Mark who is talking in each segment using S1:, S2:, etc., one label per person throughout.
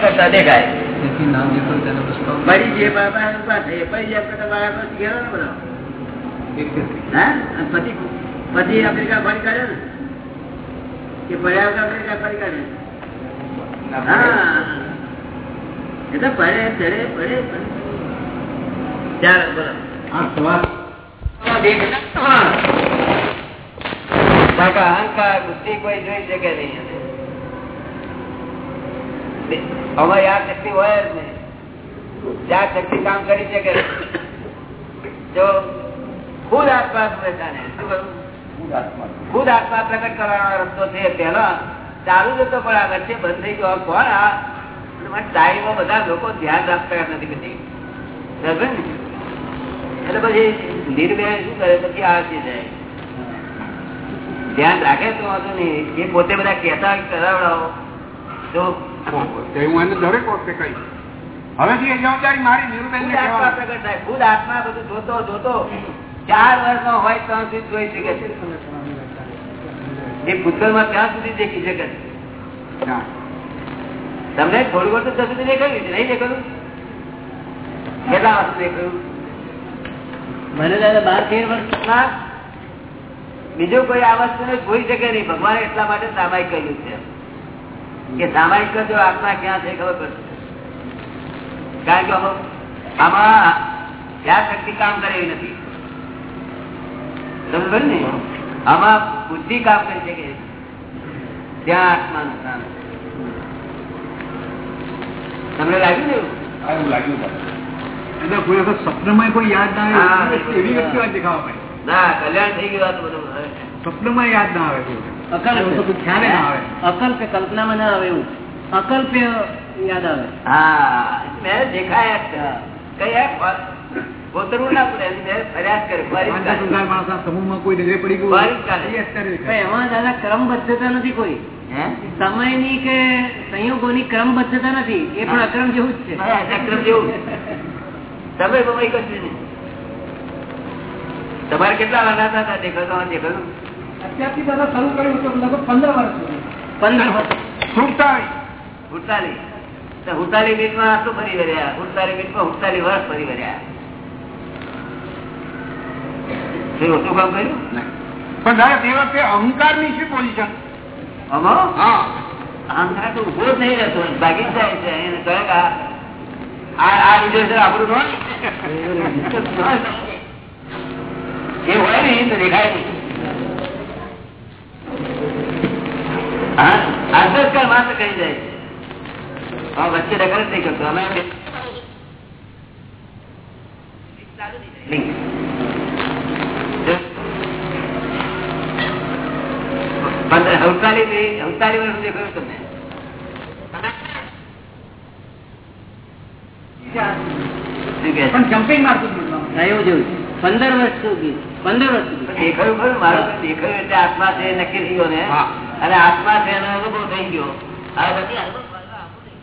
S1: પ્રગટતા દેખાય
S2: તેથી નામ જેટલું તેનો પ્રસ્તાવ
S1: મરી જે બાબા ઊભા થઈ પડી જાય પછી બાળક પછી ઘેરો ને બધો
S2: એક કે
S1: હા અને પછી પછી આફ્રિકા ફરી કાઢ્યો ને કે પડ્યા વગર આફ્રિકા ફરી કાઢ્યો હા એ તો પડે ચડે પડે પડે. ચાલો બોલો
S2: આ સવાલ
S1: કાકા અહંકાર બુદ્ધિ કોઈ જોઈ શકે નહીં અમારી આ શક્તિ હોય જ નહીં. જ્યાં શક્તિ કામ કરી શકે જો ખુદ આત્મા બેઠાને શું કરું ખુદ આત્મા પ્રગટ. કરવાનો રસ્તો છે. પેલા ચાલુ જતો પણ આગળ છે બંધ થઈ ગયો. કોણ આ? ટાઈમમાં બધા લોકો ધ્યાન રાખતા નથી બધી એટલે પછી નિર્ભય શું કરે? પછી આ જાય ધ્યાન રાખે તો વાંધો નહીં. એ પોતે બધા કહેતા કરાવડાવો. તે
S3: હું એને દરેક વખતે કહીશ. હવેથી એ જવાબદારી મારી નિરુબેન
S1: ખુદ આત્મા બધું જોતો જોતો. ચાર વર્ષનો હોય ત્યાં સુધી જોઈ શકે છે. એ ભૂતકાળમાં ત્યાં સુધી દેખી શકે છે. તમને થોડું વર્ષ ત્યાં સુધી દેખાયું છે? નહીં દેખાયું? કેટલા વર્ષ દેખાયું?
S4: મને દાદા બાર તેર વર્ષ
S1: બીજો કોઈ આ વસ્તુ જોઈ શકે નહીં. ભગવાન એટલા માટે સામાયિક કર્યું છે. કે સામાયિક કરજો આત્મા ક્યાં છે ખબર પડશે કારણ કે આમાં ત્યાં શક્તિ કામ કરે એવી નથી. સમજ ને? આમાં બુદ્ધિ કામ કરી શકે. ત્યાં આત્માનું કામ તમને લાગ્યું ને એવું?
S3: લાગ્યું.
S2: એટલે કોઈ વખત સ્વપ્નમાં કોઈ યાદ ના આવે એવી દેખાવા
S1: ના કલ્યાણ થઈ ગયું
S2: સ્વપ્નમાં યાદ ના આવે કોઈ.
S4: અકલ્પ.
S2: ના
S4: કલ્પનામાં ના આવે એવું. અકલ્પ યાદ આવે.
S1: હા મેં દેખાયા જ છે. કઈ ગોતરવું ના પડે ફરિયાદ કરે
S2: સમૂહમાં કોઈ નજરે પડી ગયું દેખાય.
S4: એમાં દાદા ક્રમબદ્ધતા નથી કોઈ.
S1: હે?
S4: સમયની કે સંયોગોની ક્રમબદ્ધતા નથી. એ પણ અક્રમ જેવું જ છે.
S1: જેવું. તમે બમાઈ કશું નહીં. તમારે કેટલા વાગ્યા હતા દેખાતો દેખાતું?
S5: અત્યારથી દાદા શરૂ કર્યું હતું લગભગ પંદર વર્ષ સુધી.
S4: પંદર વર્ષ.
S3: સુડતાલીસ.
S1: હુડતાલી તો હુડતાલી મિનિટમાં આટલું ફરી વર્યા હુડતાલી મિનિટમાં હુડતાલી વર્ષ ફરી વર્યા શું ઓછું કામ કર્યું?
S3: પણ દાદા તે વખતે અહંકારની શું પોઝિશન
S1: અહંકાર તો ઊભો જ નહીં રહેતો. ભાગી જાય છે. એને કહે આ- લીધો આપણું એ હોય ને તો દેખાય નહીં. હા? માત્ર કરી જાય વચ્ચે ડગર જ નહીં કરતો. અમે પંદર અડતાલીસ અડતાલીસ વર્ષ દેખાયું તમને. શું કહે છે?
S5: પણ જમ્પિંગ મારતું હતું
S4: જેવું પંદર વર્ષ સુધી. પંદર વર્ષ સુધી.
S1: દેખાયું ખરું? મારું દેખાયું એટલે આત્મા છે નક્કી થયો ને. અને આત્મા છે એનો અનુભવ થઈ ગયો. હવે પછી અનુભવ કરવા આપવું નહીં.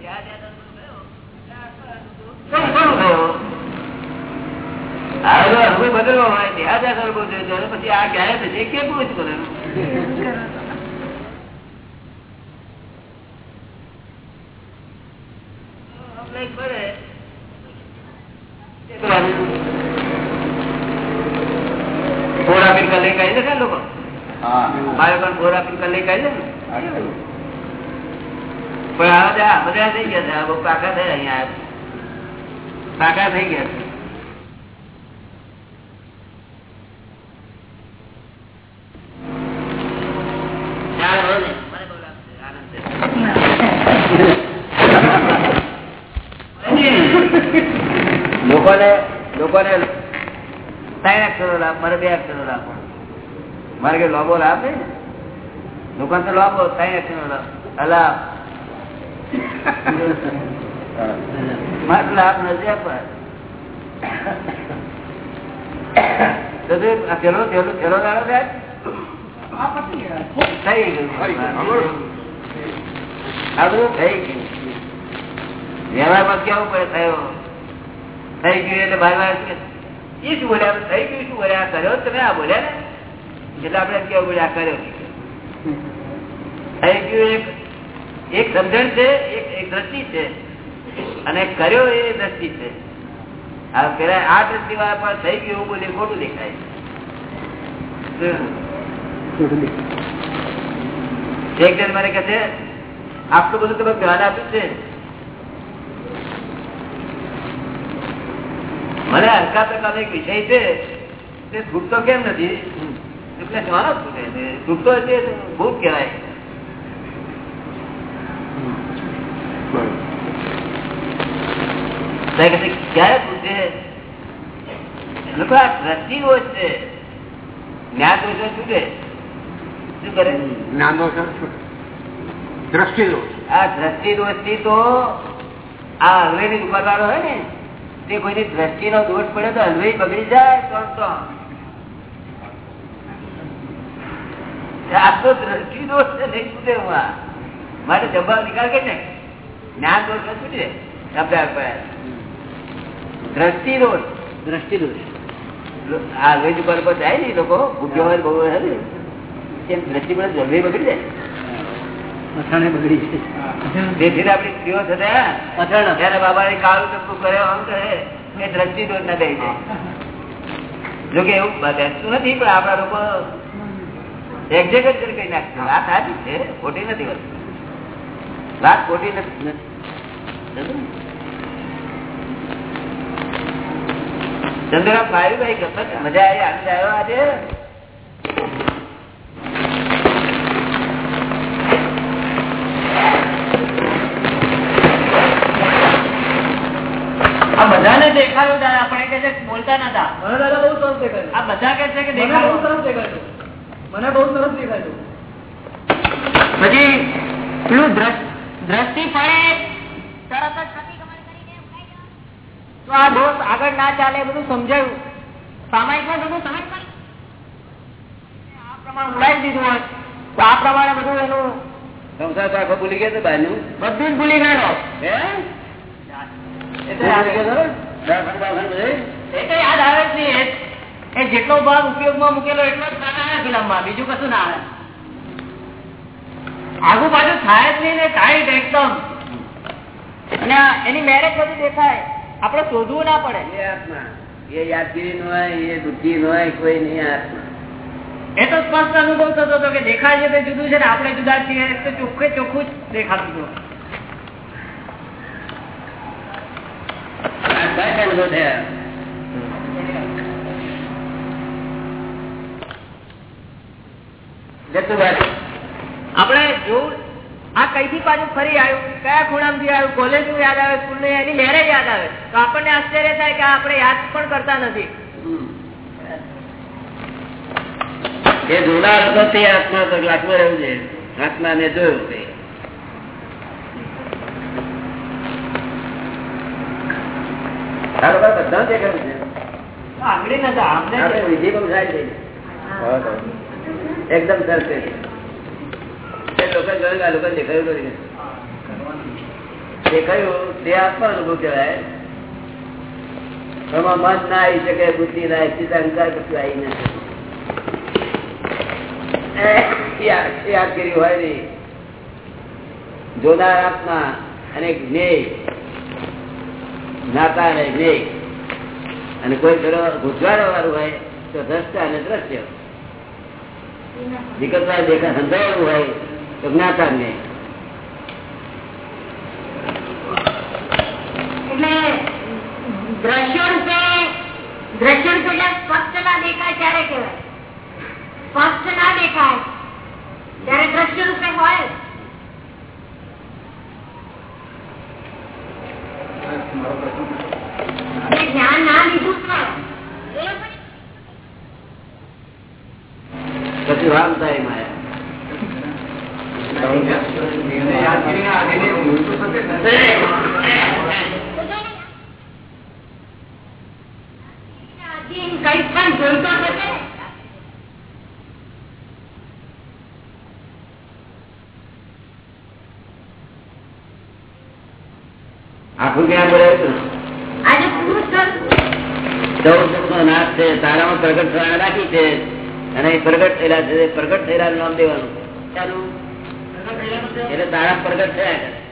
S1: જ્યાં જ્યાં અનુભવ થયો, કેવું જ અનુભવ ઘણો ઘણો થયો. આ જો અનુભવ બદલવો હોય ત્યાં જ્યાં અનુભવ થયો ત્યારે પછી આ ક્યારે થશે એ કેવું જ કરે લઈ પડે ફોર આપીને કલાઈ કાઢી દે લોકો મારે પણ ફોર આપીને દે ને? પણ આ બધા બધા થઈ ગયા છે. આ બહુ પાકા થયા અહીંયા. પાકા થઈ ગયા છે. ચાલ હવે ને. મને બહુ લાગશે, આનંદ છે. લોકોને લોકોને ત્રણ અક્ષરો લાભ મારે બે અક્ષરો લાભ મારે કે લોબો લાભ ને? તો નથી આપવા તે આ દાડો. થઈ ગયું.
S3: થઈ
S1: આ બધું થઈ ગયું. વ્યવહારમાં કેવું પડે થયો? થઈ ગયું એટલે બાર વાર કે એ શું બોલ્યા? થઈ ગયું શું બોલ્યા? કર્યો? તમે આ બોલ્યા ને? એટલે આપણે કેવું બોલ્યા? કર્યો. એક સમજણ છે, એક દ્રષ્ટિ છે. અને કર્યો એ દ્રષ્ટિ છે. આ પેલા આ દ્રષ્ટિ વાળા પણ થઈ ગયું એવું બોલી ખોટું દેખાય. એક બધું તમે ધ્યાન આપ્યું છે? મને હલકા પ્રકારનો એક વિષય છે, તે છૂટતો કેમ નથી? એટલે છે છૂટતો છે ભૂત કહેવાય ક્યારે છૂટે લોકો આ દ્રષ્ટિ છે? જ્ઞાન દોષ છૂટે શું કરે?
S3: જ્ઞાન દોષ દ્રષ્ટિ દોષ
S1: આ દ્રષ્ટિ દોષથી તો આ હલવે ની દુકાન હોય ને તે કોઈની દ્રષ્ટિ નો દોષ પડે તો હલવે બગડી જાય તો તો આ તો દ્રષ્ટિ દોષ છે નહીં છૂટે હું માટે જમવા નિકાલ કે ને જ્ઞાન દોષ ન છૂટે આપણે આપણે દ્રષ્ટિ દોષ
S4: દ્રષ્ટિ દોષ.
S1: આ વેજ પર જાય ને લોકો હોય બહુ ને તેમ દ્રષ્ટિ પડે જલ્દી બગડી જાય.
S4: અથાણે બગડી છે
S1: તેથી આપણી સ્ત્રીઓ થતા
S4: અથાણા
S1: જયારે બાબા કાળું ચક્કું કરે આમ કરે એ દ્રષ્ટિ દોષ ના દઈ જાય. જોકે એવું બેસતું નથી પણ આપણા લોકો એક્ઝેક્ટ કરી નાખશે વાત સાચી છે ખોટી નથી વાત વાત ખોટી નથી. ચંદ્રરામ ભાઈ ભાઈ ગમત મજા આવી. આનંદ આવ્યો આજે.
S4: આ બધાને દેખાયું દાદા આપણે કે છે બોલતા નતા.
S5: દાદા બહુ સરસ દેખાયું
S4: આ બધા કે છે કે દેખાયું
S5: સરસ દેખાયું મને બહુ સરસ દેખાયું
S4: પછી પેલું દ્રષ્ટિ પડે તરત જ. તો આ દોષ આગળ ના ચાલે બધું સમજાયું. સામાયિકમાં બધું સમજ આ પ્રમાણે ઉડાવી દીધું હોય. તો આ પ્રમાણે બધું એનું
S1: સંસાર તો આખો ભૂલી ગયા બાજુ
S4: બધું જ ભૂલી ગયેલો
S1: હે?
S4: એ તો યાદ આવે જ નહીં. એ- જેટલો ભાગ ઉપયોગમાં મૂકેલો એટલો જ કામ આવે ફિલ્મમાં. બીજું કશું ના આવે આગુ પાછું થાય જ નહીં ને ટાઈટ એકદમ. અને એની મેરેજ બધું દેખાય. આપણે શોધવું ના પડે.
S1: એ આત્મા. એ યાદગીરી નો હોય એ બુદ્ધિ નો હોય કોઈ નહીં આત્મા.
S4: એ તો સ્પષ્ટ અનુભવ થતો હતો કે દેખાય છે તે જુદું છે ને આપણે જુદા છીએ તો ચોખ્ખે ચોખ્ખું જ દેખાતું હતું.
S1: અનુભવ થયા?
S4: આપણે જોવું આ કઈથી પાછું ફરી આવ્યું? કયા ખૂણામાંથી આવ્યું? કોલેજનું યાદ આવે સ્કૂલનું એની મેરેજ યાદ આવે. તો આપણને આશ્ચર્ય થાય કે આપણે યાદ પણ કરતા નથી.
S1: એ જોનાર હતો તે આત્મા તો લાખમાં રહેવું છે. આત્મા ને જોયું તે બધા છે?
S4: આંગળી નતા આમને
S1: વિધિ પણ જાય થઈ એકદમ સરસ લોકો દેખાયું તે આત્મા અનુભવ ના આવી શકે હોય નહીં. જોનાર આત્મા અને જ્ઞેય જ્ઞાતા અને જ્ઞેય અને કોઈ પેલો ગુજવાડો વાળું હોય તો દ્રષ્ટા અને દ્રશ્ય. વિગતવાર સંભળાયેલું હોય તો જ્ઞાતા ને
S6: દ્રશ્ય દ્રશ્ય સ્પષ્ટ ના દેખાય ત્યારે કહેવાય. સ્પષ્ટ ના દેખાય. ત્યારે દ્રશ્ય રૂપે હોય જ. જે જ્ઞાન ના લીધું છે એ પછી
S1: પછી રામ થાય માયા
S6: આધીન કંઈ પણ જોઈતો હશે
S1: આખું જ્ઞાન
S6: બોલે
S1: ચૌદ નાશ છે. તારામાં પ્રગટ થવાના રાખી છે. અને એ પ્રગટ થયેલા છે. પ્રગટ થયેલા નામ દેવાનું? એટલે તારા પ્રગટ થયા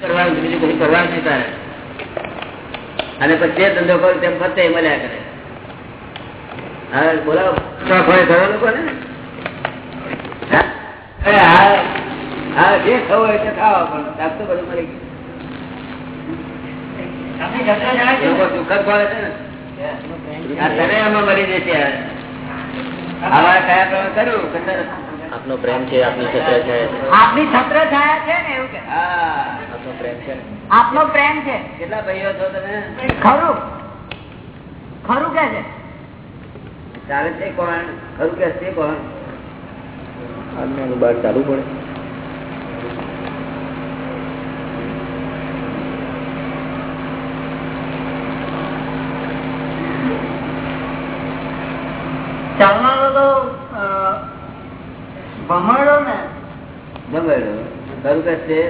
S1: કરવાનું બીજું કશું કરવાનું નહીં તારે. અને પછી જે ધંધો કરો તેમ ફરતે મળ્યા કરે. હા બોલાવો. શોખ હોય ખરો લોકોને? હા? જે થવું હોય તે ખાવા પણ. બધું મળી ગયું. લોકો સુખદ ભાવે છે ને? તને આમાં મળી જશે આવા કયા પ્રમાણે કર્યું કે
S7: આપનો પ્રેમ છે આપની છત્ર છે.
S4: આપની છત્ર છાયા છે ને એવું કે?
S1: હા.
S7: આપનો પ્રેમ છે.
S4: આપનો પ્રેમ છે.
S1: કેટલા ભાઈઓ છો તમે?
S4: ખરું. ખરું કે છે?
S1: ચાલે છે કોણ? ખરું કે છે કોણ?
S7: ચાલુ પડે
S4: ચાલનારો તો ભમરડો ને
S1: જમેલો ખરું કે છે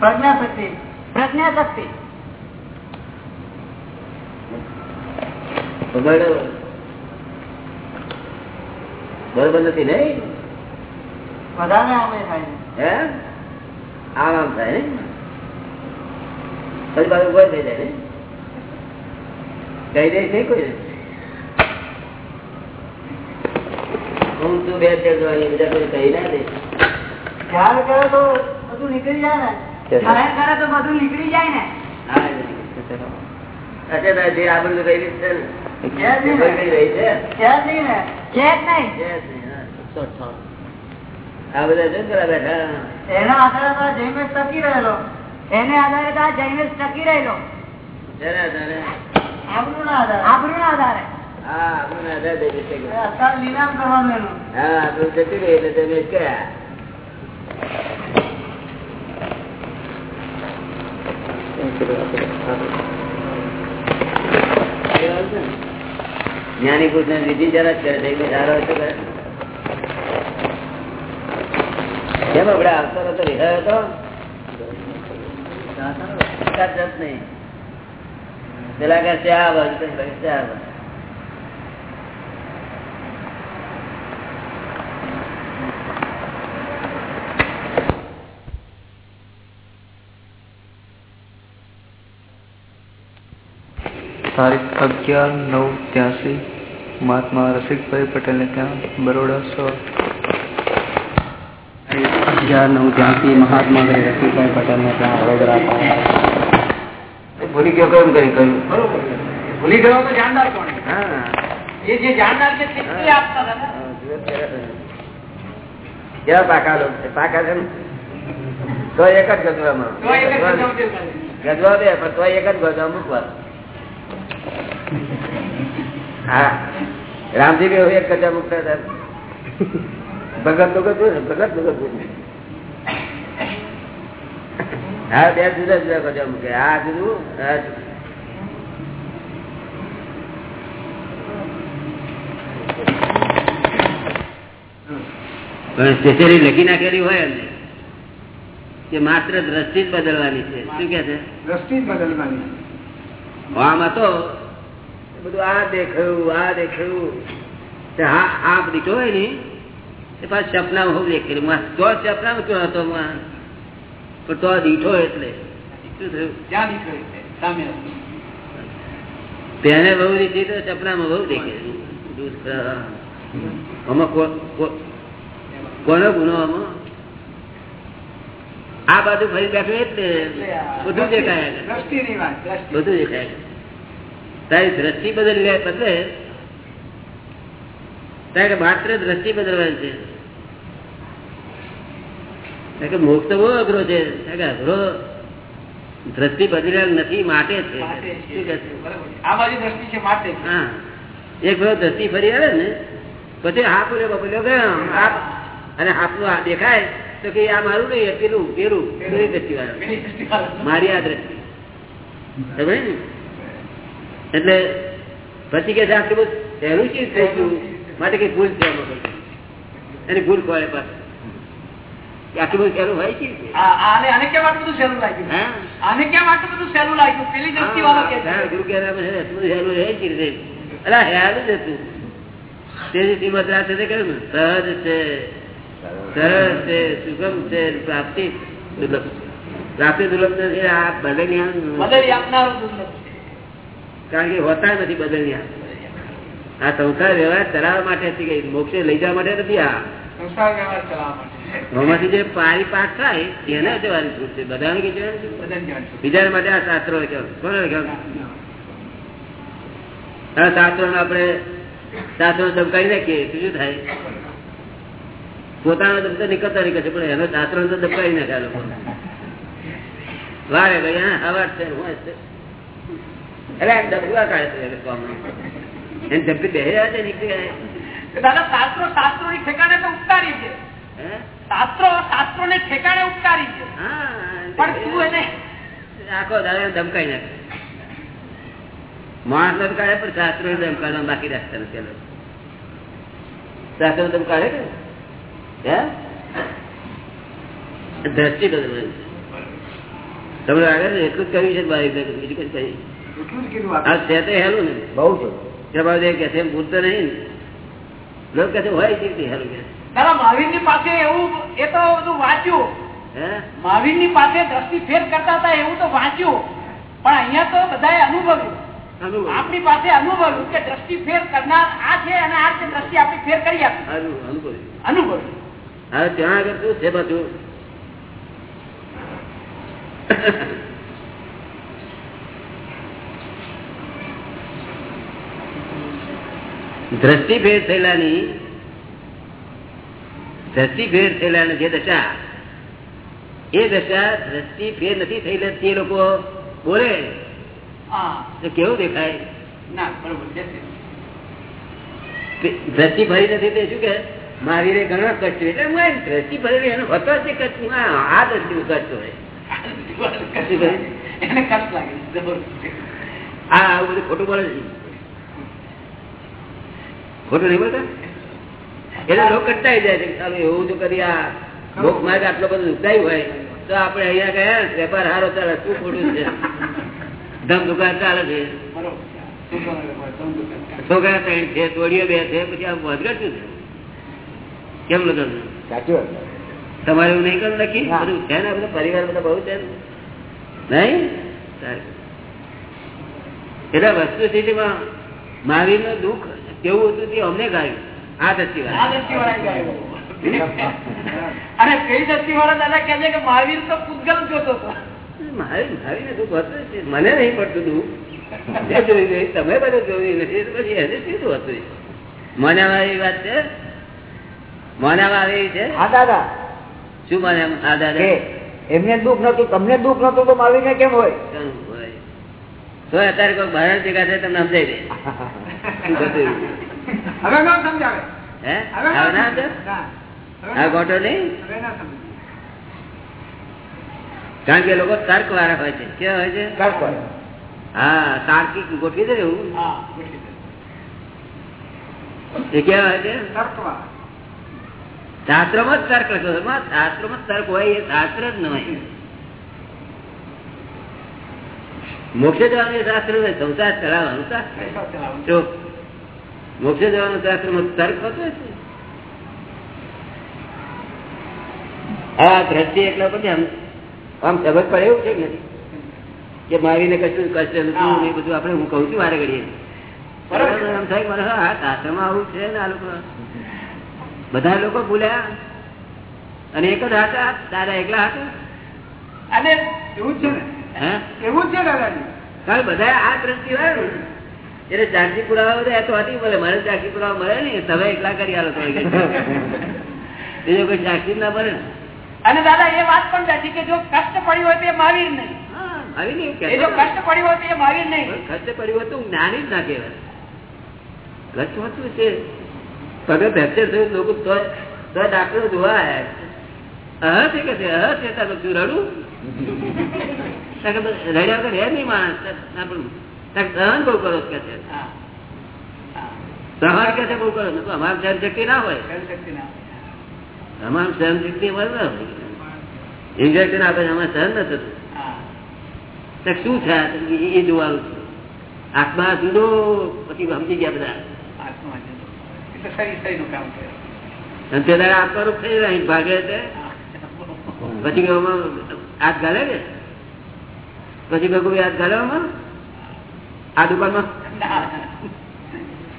S4: પ્રજ્ઞા શક્તિ પ્રજ્ઞા શક્તિ
S1: ભગવાડો બરોબર નથી નહીં
S4: વધારે આમે થાય
S1: હે આમ આમ થાય ને પછી બાજુ કોઈ થઈ જાય ને કહી દઈશ નહીં કોઈ હું તું બે ચાર જોવાની બીજા કોઈ કહી ના દઈશ
S4: ખ્યાલ કરે તો બધું નીકળી જાય ને. ખ્યાલ કરે તો બધું નીકળી જાય ને.
S1: હા અચ્છા તારે જે આ બધું કહી દઈશ છે? ને
S4: છે જ નહીં
S1: કોઈ
S4: ને.
S1: કહી રહી છે?
S4: છે જ નહીં ને? છે જ નહીં.
S1: છે જ નહીં, હા. આ બધા શું કરવા બેઠા?
S4: એના આધારે તો આધારે તો આધારે?
S1: હા આધાર
S4: કરવાનું એનું.
S1: આપણું જતી રહી એટલે તમે કયા જ્ઞાની પુરુષ ને વિધિ જરા જ કરે છે સારો કરે. કેમ આપણે આવતો હતો વિહાર હતો પેલા કે છે આ બાજુ કહે આ બાજુ.
S8: તારીખ અગિયાર નવ ત્યાંસી મહાત્મા રસિકભાઈ પટેલને ત્યાં બરોડા સો.
S7: અગિયાર નવ ત્યાંથી મહાત્મા રસિકભાઈ પટેલને ત્યાં વડોદરા
S1: ભૂલી ગયો કેમ કરી કહ્યું?
S2: ભૂલી ગયો તો જાણનાર કોણ
S1: હા.
S2: એ જે જાણનાર છે તે આપતા હતા?
S1: કેવા પાકા લોકો પાકા છે તો એક જ ગજવામાં. ગજવા દે પણ તો એક જ ગજવા મૂકવા હા. રામજી બી એક કચા મૂકતા હતા. ભગત ભગતનું ગજવું હા બે જુદા જુદા કચા મૂકે. આ જુદું પણ લખી નાખેલી હોય એમને કે માત્ર દ્રષ્ટિ જ બદલવાની છે. શું કે છે?
S2: દ્રષ્ટિ જ બદલવાની
S1: આમાં તો બધું આ દેખાયું આ દેખાયું. આપ દીઠો હોય ને એ પાછું સપનામાં હું દેખેલું માં તો સપનામાં ક્યાં હતો પણ તો દીઠો એટલે. શું થયું?
S2: ક્યાં દીઠો સામે.
S1: તેને બહુ દીધી તો સપનામાં બહુ દેખેલું આમાં કોનો ગુનો આમાં? આ બાજુ ફરી બેઠું એટલે બધું દેખાય. બધું દેખાય. તારી દ્રષ્ટિ બદલી બદલે તારે માત્ર દ્રષ્ટિ બદલવાની છે. મોક્ષ તો બહુ અઘરો છે. અઘરો દ્રષ્ટિ બદલેલ નથી માટે છે. એક ભાઈ દ્રષ્ટિ ફરી આવે ને પછી હાફ બપોલ્યો ગયો હાફ અને હાફનું આ દેખાય તો કે આ મારું નહીં પેલું પેલી દ્રષ્ટિ વાળા. મારી આ દ્રષ્ટિ. સમજ ને? એટલે પછી કે આટલું બધું સહેલું ચીજ થઈ ગયું? માટે કઈ ભૂલ છે એની ભૂલ ખોળે પાસે આટલું બધું સહેલું હોય છે
S2: આને આને કેમ આટલું બધું સહેલું લાગ્યું? આને કેમ આટલું બધું સહેલું લાગ્યું? પેલી દ્રષ્ટિ વાળો કે
S1: ગુરુ કહેતા પછી આટલું બધું સહેલું રહે છે. રીતે. હેલું જ હતું. તેથી શ્રીમદ રાજ સાથે કહ્યું સહજ છે સરળ છે સુગમ છે પ્રાપ્તિ દુર્લભ. પ્રાપ્તિ દુર્લભ નથી આ
S2: બદલી આપનારું દુર્લભ.
S1: કારણ કે હોતા નથી બદલ્યા. આ સંસાર વ્યવહાર ચલાવવા માટે હતી ગઈ. મોક્ષે લઈ જવા માટે નથી આ.
S2: સંસાર વ્યવહાર ચલાવવા માટે.
S1: આમાંથી જે પારી પાઠ થાય એને જવાની છૂટ છે. બધાને
S2: છે.
S1: બીજા માટે આ શાસ્ત્રો આ શાસ્ત્રો આપણે શાસ્ત્રો ધમકાવી નાખીએ શું થાય? પોતાનો દમ તો નીકળતા નીકળશે પણ એનો શાસ્ત્રો તો ધમકાવી નાખ્યા લોકો. વારે ભાઈ હા હવાર છે હું
S2: દાદા શાસ્ત્રો શાસ્ત્રો ની ઠેકાણે તો ઉપકારી છે.
S1: હે?
S2: શાસ્ત્રો શાસ્ત્રો ને ઠેકાણે ઉપકારી છે. પણ તું એને
S1: આખો દાદા ધમકાઈ નાખે. માણસ ને કાઢે પણ શાસ્ત્રો ને ધમકાડવા બાકી રાખતા નથી શાસ્ત્રો ને ધમકાડે કે હે? દ્રષ્ટિ તમને આગળ એટલું જ કર્યું છે બીજું કઈ કર્યું છે તો હેલું ને.
S7: બહુ છે.
S1: કે કે છે એમ ભૂલતો નહીં ને. લોકો કહે હોય છે હેલું કે.
S2: મહાવીરની પાસે એવું એ તો બધું વાંચ્યું. મહાવીરની પાસે દ્રષ્ટિ ફેર કરતા હતા એવું તો વાંચ્યું. પણ અહીંયા તો બધા અનુભવ્યું. આપણી પાસે અનુભવ્યું કે દ્રષ્ટિ ફેર કરનાર આ છે અને આ છે દ્રષ્ટિ આપણી ફેર કરી આપી.
S1: અનુ- અનુભવ
S2: અનુભવ્યું.
S1: હવે ત્યાં આગળ શું છે બધું? દ્રષ્ટિ ફેર થયેલાની દ્રષ્ટિ ફેર થયેલાની જે દશા એ દશા દ્રષ્ટિ ફેર નથી થયેલા તે લોકો બોલે. તો કેવું દેખાય? દ્રષ્ટિ ભરી નથી તે શું કે? મહાવીરે ઘણા કચ્છ એટલે હું દ્રષ્ટિ ભરેલી એનો હતો જ કચ્છ આ આ દ્રષ્ટિ કચ્છ હોય.
S2: એને કષ્ટ લાગે
S1: આ આવું બધું ખોટું બોલે છે. ખોટું નહીં બોલતા એટલે લોક કંટાળી જાય છે ચાલો એવું જો કરી આ લોક માર્ગ આટલો બધો દુખાયું હોય તો આપણે અહીંયા ગયા વેપાર હારો ચાલે શું ખોટું છે ધમ દુકાન ચાલે છે
S2: બરોબર છે. શું કરો છો? સમજુ કે.
S1: છોકરા ત્રણ છે તોડીઓ બે છે પછી આ વધઘટ શું છે કેમ
S7: લો તમે
S1: તમારે એવું નહીં કરું નક્કી. બધું છે ને બધા પરિવાર બધા બહુ છે? નહીં. એટલે વસ્તુ સ્થિતિમાં મહાવીરનું દુઃખ કેવું હતું તે અમને ગાયું. આ દસ્તી
S2: આ દ્રષ્ટિવાળાએ ગાયું. અને પેલી દાદા કે છે કે મહાવીર તો પૂતગલ જોતો હતો.
S1: મહાવીર મહાવીર દુઃખ હતું મને નહીં પડતું જોયું તમે બધું જોયું નથી પછી એને હતું મોનામાં એવી વાત છે? મોનામાં આવી છે?
S7: હા દાદા.
S1: શું મને
S7: હા
S1: દાદા.
S7: એમને દુઃખ નતું તમને દુઃખ નતું તો માવીને કેમ હોય?
S1: તો અત્યારે કોઈ બહાર ભેગા થાય તમને સમજાઈ દે?
S5: હવે ના સમજાવે.
S1: હે?
S5: હવે
S1: ના ગોટો નહીં?
S5: હવે ના સમજાવે.
S1: કારણ કે લોકો તર્ક વાળા હોય છે. કેવા હોય છે? હા તાર્કિક ગોઠવી દે એવું?
S2: હા ગોઠવી દે.
S1: એ કેવા હોય છે?
S5: તર્કવા.
S1: શાસ્ત્રોમાં જ તર્ક લખ્યો શાસ્ત્રોમાં જ તર્ક હોય એ શાસ્ત્ર જ ન હોય મોક્ષે જવાનું શાસ્ત્ર સંસાર ચલાવવાનું શાસ્ત્ર મોક્ષ જવાનું શાસ્ત્રમાં તર્ક હોતો આ દ્રષ્ટિ એકલા પછી આમ આમ સમજ પડે એવું છે કે નથી કે મારીને કશું કષ્ટ નથી એ બધું આપણે હું કહું છું મારે ઘડીએ. બરાબર. એમ થાય મને હા શાસ્ત્રમાં આવું છે ને આ લોકો. બધા લોકો ભૂલ્યા. અને એક જ હતા દાદા એકલા હતા
S5: અને એવું છે ને. એવું છે દાદાજી.
S1: બધા આ દ્રષ્ટિ હોય ને એટલે ચારસી પુરાવા બધા તો હતી મળે મારે ચારસી પુરાવા મળે ને તમે એકલા કરી આલો તો બીજો કોઈ ચારસી ના મળે
S2: અને દાદા એ વાત પણ બેઠી કે જો કષ્ટ પડ્યું હોય તો એ મહાવીર નહીં. જો કષ્ટ પડ્યું હોય તો એ મહાવીર નહીં.
S1: ખર્ચે પડ્યું હતું જ્ઞાની જ ના કહેવાય. કચ્છ હતું છે. પગે ફ્રેક્ચર થયું લોકો તો તો ડાક્ટરો જોવા આવ્યા અહ છે કે અહ છે? રડું? રડ્યા વગર રહે નહીં માણસ? સહન બહુ કરો કે છે?
S2: હા. હા
S1: સહન કે છે બહુ કરો? અમારે સહન શક્તિ ના હોય. અમારે સહન શક્તિ હોય ના હોય. ઇન્જેક્શન આપે આમાં સહન ન થતું. શું છે એ- જોવાનું છે. આત્મા જુદો પછી સમજી ગયા બધા.
S2: આત્મા
S1: દાડે થઈ રહ્યા ભાગે છે. પછી હાથ ગાલે ને પછી ભગવું યાદ ગાલે આ દુકાનમાં?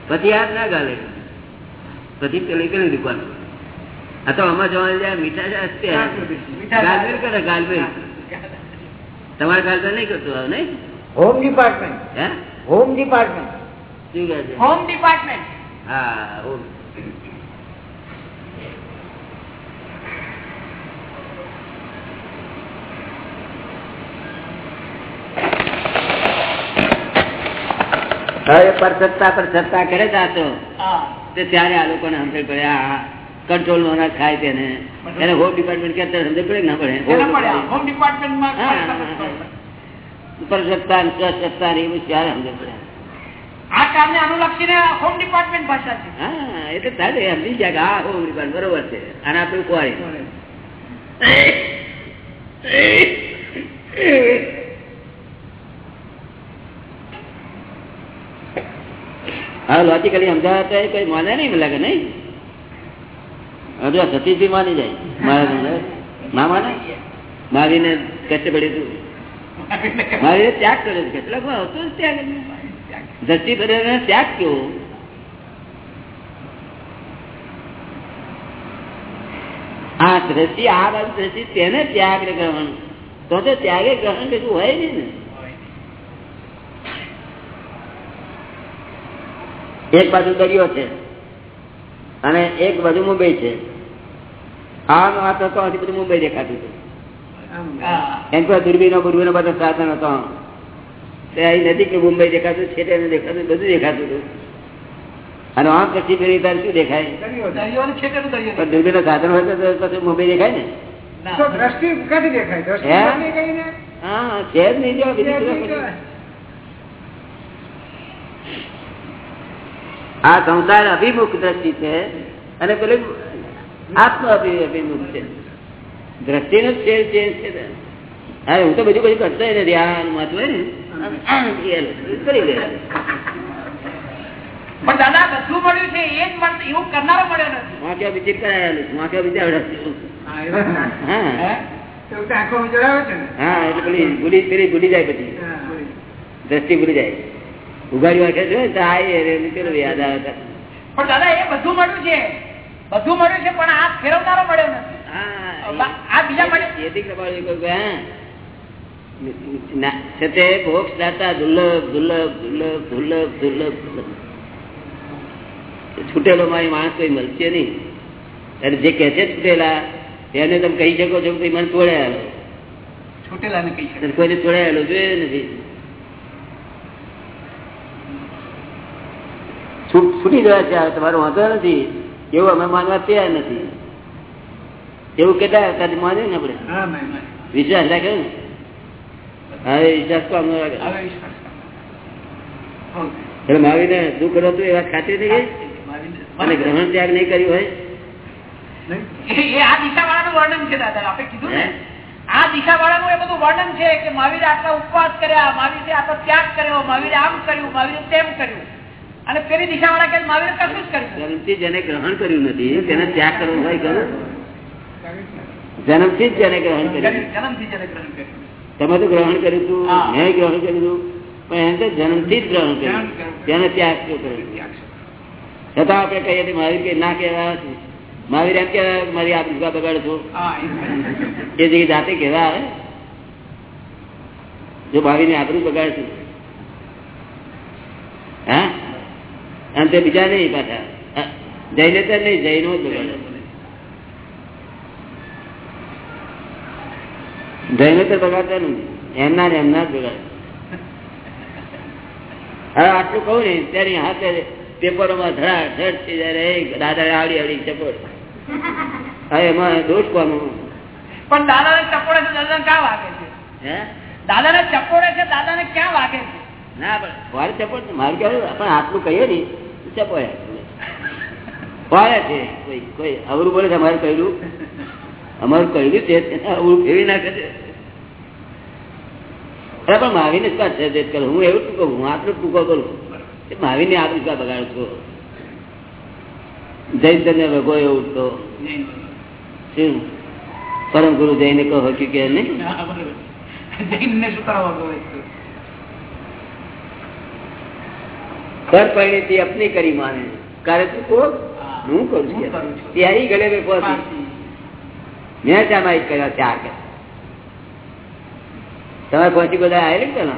S1: પછી યાદ ના ગાલે. પછી પેલી પેલી દુકાન. આ તો આમાં જવાની જાય મીઠા જાય કરે ગાલબેલ તમારે ગાલબેલ નહીં કરતું હવે નહીં?
S4: હોમ ડિપાર્ટમેન્ટ
S1: હે?
S4: હોમ ડિપાર્ટમેન્ટ
S1: શું કહે છે?
S2: હોમ ડિપાર્ટમેન્ટ
S1: હા ઓમ. હવે પર સત્તા પર સત્તા કરે જાતો તે. ત્યારે આ લોકોને સમજણ પડે આ કંટ્રોલ નો તેને. એને હોમ ડિપાર્ટમેન્ટ કે અત્યારે સમજણ પડે ના પડે?
S2: હોમ ડિપાર્ટમેન્ટમાં
S1: પર સત્તા ને ને એવું ત્યારે સમજણ પડે.
S2: આ કામને અનુલક્ષીને હોમ ડિપાર્ટમેન્ટ ભાષા છે.
S1: હા એટલે તારે સમજી ગયા કે આ હોમ ડિપાર્ટમેન્ટ બરોબર છે. અને આપણે કુવારી હા લોજિકલી સમજાવવા તો એ કોઈ માને નહીં લાગે, નહીં? હજુ આ માની જાય, મારા? ના માને? મારીને કચ્છ પડ્યું હતું મારીને ત્યાગ કર્યો કેટલાક હતો જ ત્યાગ. ધરતી પર ત્યાગ કયો? આ દ્રષ્ટિ આ બાજુ દ્રષ્ટિ તેને ત્યાગ ને ગ્રહણ. તો તો ત્યાગે ગ્રહણ કશું હોય નહીં ને. એક બાજુ દરિયો છે અને એક બાજુ મુંબઈ છે. આમ વાત હતો હજી બધું મુંબઈ દેખાતું હતું એમ કોઈ દુર્બીનો બુર્બીનો બધો સાધન હતો તે અહીં નજીક મુંબઈ દેખાતું છેટે દેખાતું બધું દેખાતું હતું. અને આમ પછી ફેરી તારે શું દેખાય? દુર્બીનો સાધન હોય તો પછી મુંબઈ દેખાય ને?
S5: દ્રષ્ટિ દેખાય.
S1: હા? છે જ નહીં જો બીજું શું
S5: દ્રષ્ટિ
S1: પછી?
S5: કહેવાય.
S1: આ સંસાર અભિમુખ દ્રષ્ટિ છે અને પેલી આત્મ અભિમુખ છે. દ્રષ્ટિ નો ચેન્જ છે ને. હા હું તો બધું બધું કરતો ને આમ એ કરી લે.
S2: પણ દાદા બધું મળ્યું છે એ જ એવું કરનારો મળ્યો નથી.
S1: વાંક્યો વિચિત કરાયેલું વાંક્યો વિચાર
S5: હા,
S1: એટલે પેલી ભૂલી પેલી ભૂલી જાય પછી. દ્રષ્ટિ ભૂલી જાય. ઉગાડી વાંખે છે તો આ એ પેલું યાદ આવે
S2: પણ દાદા એ બધું મળ્યું છે. બધું મળ્યું છે પણ આ ફેરવનારો મળ્યો નથી.
S1: મોક્ષ દાતા દુર્લભ દુર્લભ દુર્લભ દુર્લભ દુર્લભ દુર્લભ. છૂટેલો મારી માણસ કોઈ મળશે નહીં. અને જે કે છે છૂટેલા એને તમે કહી શકો છો કે મને છોડાયેલો છૂટેલા કોઈને છોડાયેલો જોયો નથી. છૂટ- જવા છે તમારો વાંધો નથી. એવું અમે માનવા તૈયાર નથી. એવું કેટલા વખત માન્યું ને આપણે?
S5: હા, નહીં, નહીં.
S1: વિશ્વાસ રાખે ને? હવે વિશ્વાસ તો અમને.
S2: ઓકે.
S1: એટલે માવીને દુઃખ કરો એ વાત ખાતરી ગઈ અને ગ્રહણ ત્યાગ નહીં કર્યું હોય?
S2: એ આ દિશાવાળાનું વર્ણન છે દાદા આપણે કીધું ને? આ દિશાવાળાનું એ બધું વર્ણન છે કે મહાવીરે આટલા ઉપવાસ કર્યા મહાવીરે આટલો ત્યાગ કર્યો મહાવીરે આમ કર્યું મહાવીરે તેમ કર્યું. અને પેલી દિશાવાળા કે મહાવીર કશું જ કર્યું
S1: જન્મથી જેને ગ્રહણ કર્યું નથી તેને ત્યાગ કરવો હોય કરો જન્મથી જ જેને ગ્રહણ કર્યું
S2: જન્મથી જેને ગ્રહણ કર્યું
S1: તમે તો ગ્રહણ કર્યું હતું મેં ગ્રહણ કર્યું હતું પણ એને તો જન્મથી જ ગ્રહણ કર્યું. તેને ત્યાગ કર્યો? છતાં આપણે કહીએ કે મહાવીર કે ના કહેવા મહાવીર એમ કે મારી આ કા બગાડ છો.
S2: એ
S1: જગ્યાએ જાતે કહેવા આવે જો ભાવીને આબરૂ બગાડે છે હા અને તે બીજા નહીં પાછા. જઈને તો નહીં જૈનો જ બગાડે જઈને તો બગાડતા નહીં. એમના ને એમના જ બગાડે હવે આટલું કહું ને ત્યારે હાથે પેપરોમાં ધડા ધડ થઈ જાય દાદા આવડી આવડી ચપોડ. હવે એમાં દોષ કોનું
S2: પણ દાદા ને ચપોડે છે દાદાને ક્યાં વાગે છે?
S1: હે?
S2: દાદાને ચપોડે છે દાદા ને ક્યાં વાગે છે?
S1: ના પણ મારે ચપોડ મારું કહેવું પણ આટલું કહીએ ને અવરું બોલે છે, અમારે કહ્યું અમારું કહ્યું છે અવરું ફેરી નાખે છે અરે, પણ માવીને શું છે હું એવું ટૂંકો, હું આટલું ટૂંકો કરું. માવીને આટલું શું બગાડું છું. જૈન તને ભગો એવું તો શું? પરમ ગુરુ જઈને કહો કે નહીં? પર પરિણીતિ અપની કરી માને. કારે તું કો હું કરું છું
S2: હું
S1: ત્યારે ગળે મેં પહોંચી. મેં ચામાઈ કર્યા ચાર કે. તમે પહોંચી બધા આવેલી ને